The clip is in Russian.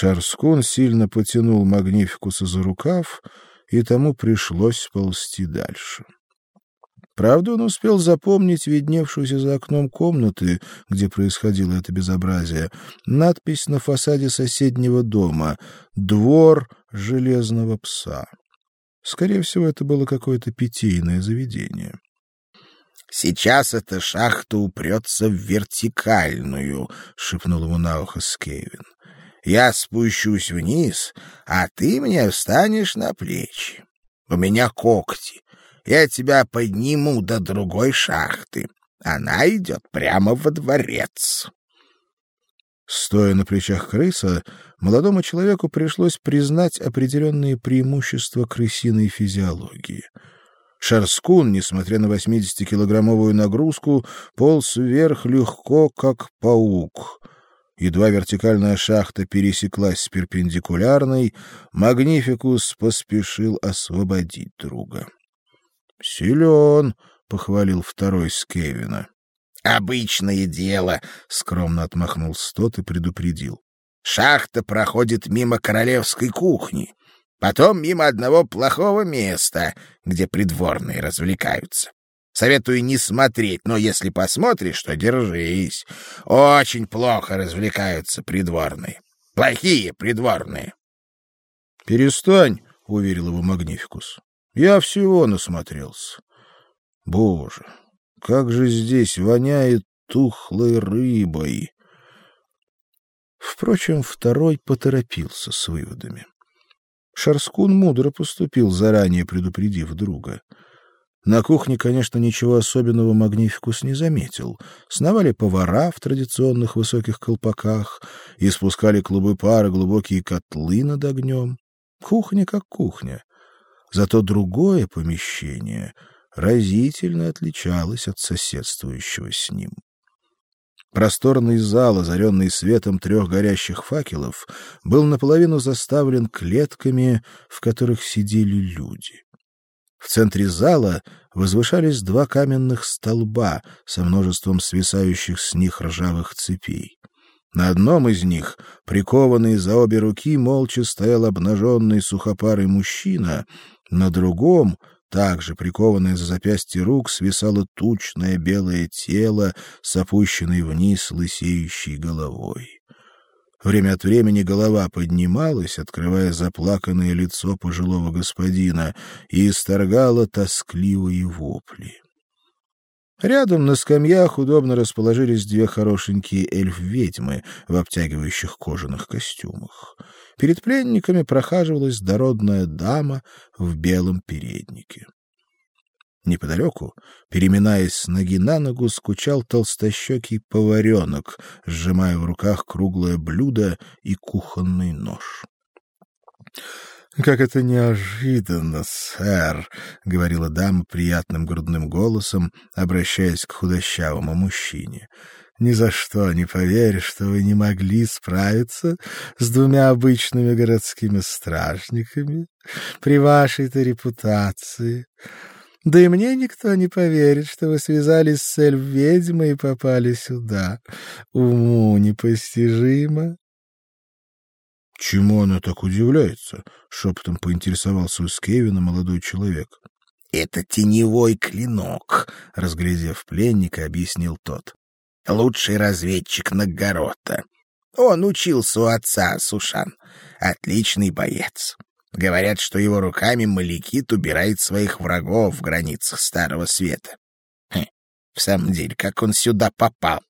Шарскун сильно потянул Магнификуса за рукав, и тому пришлось ползти дальше. Правда, он успел запомнить видневшуюся за окном комнаты, где происходило это безобразие, надпись на фасаде соседнего дома «Двор железного пса». Скорее всего, это было какое-то питейное заведение. «Сейчас эта шахта упрется в вертикальную», — шепнул ему на ухо Скевин. «Я спущусь вниз, а ты мне встанешь на плечи. У меня когти. Я тебя подниму до другой шахты. Она идет прямо во дворец». Стоя на плечах крыса, молодому человеку пришлось признать определенные преимущества крысиной физиологии. Шарскун, несмотря на 80-килограммовую нагрузку, полз вверх легко, как паук. Едва вертикальная шахта пересеклась с перпендикулярной, Магнификус поспешил освободить друга. — Силен, — похвалил второй с Кевина. Обычное дело, скромно отмахнулся тот и предупредил. Шахта проходит мимо королевской кухни, потом мимо одного плохого места, где придворные развлекаются. Советую не смотреть, но если посмотришь, то держись. Очень плохо развлекаются придворные. Плохие придворные. Перестань, уверил его Магнификус. Я всего насмотрелся. Боже, как же здесь воняет тухлой рыбой! Впрочем, второй поторопился с выводами. Шарскун мудро поступил, заранее предупредив друга. На кухне, конечно, ничего особенного Магнификус не заметил. Сновали повара в традиционных высоких колпаках и спускали клубы пара глубокие котлы над огнем. Кухня как кухня. Зато другое помещение разительно отличалась от соседствующего с ним. Просторный зал, озаренный светом трех горящих факелов, был наполовину заставлен клетками, в которых сидели люди. В центре зала возвышались два каменных столба со множеством свисающих с них ржавых цепей. На одном из них, прикованный за обе руки, молча стоял обнаженный сухопарый мужчина, на другом также прикованное за запястье рук свисало тучное белое тело с опущенной вниз лысеющей головой. Время от времени голова поднималась, открывая заплаканное лицо пожилого господина, и исторгала тоскливые вопли. Рядом на скамьях удобно расположились две хорошенькие эльф-ведьмы в обтягивающих кожаных костюмах. Перед пленниками прохаживалась дородная дама в белом переднике. Неподалеку, переминаясь с ноги на ногу, скучал толстощекий поваренок, сжимая в руках круглое блюдо и кухонный нож. Как это неожиданно, сэр, говорила дама приятным грудным голосом, обращаясь к худощавому мужчине. Ни за что не поверишь, что вы не могли справиться с двумя обычными городскими стражниками при вашей-то репутации. Да и мне никто не поверит, что вы связались с эльф-ведьмой и попали сюда. Уму непостижимо. Чему она так удивляется? шепотом поинтересовался у Скевина молодой человек. Это теневой клинок, разглядев пленника, объяснил тот лучший разведчик Нагорота. Он учился у отца Сушан. Отличный боец. Говорят, что его руками Маликит убирает своих врагов в границах Старого Света. Хм, в самом деле, как он сюда попал?